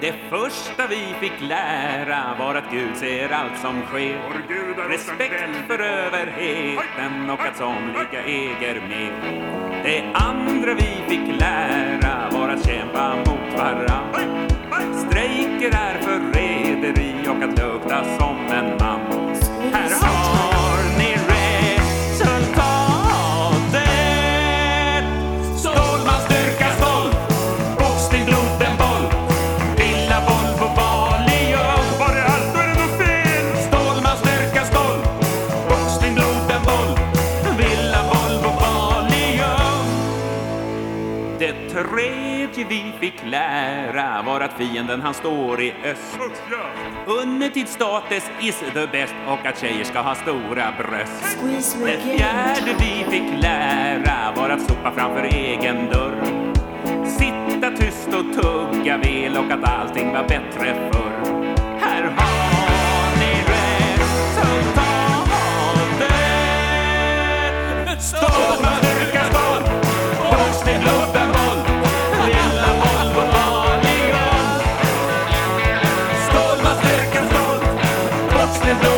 Det första vi fick lära var att Gud ser allt som sker. Respekt för överheten och att somliga äger mer. Det andra vi fick lära var att kämpa mot varann. Strejker är förräderi och att lukta som en Det tredje vi fick lära var att fienden han står i öst. Undertid status is the best och att tjejer ska ha stora bröst. Det fjärde vi fick lära var att sopa framför egen dörr. Sitta tyst och tugga väl och att allting var bättre förr. wanna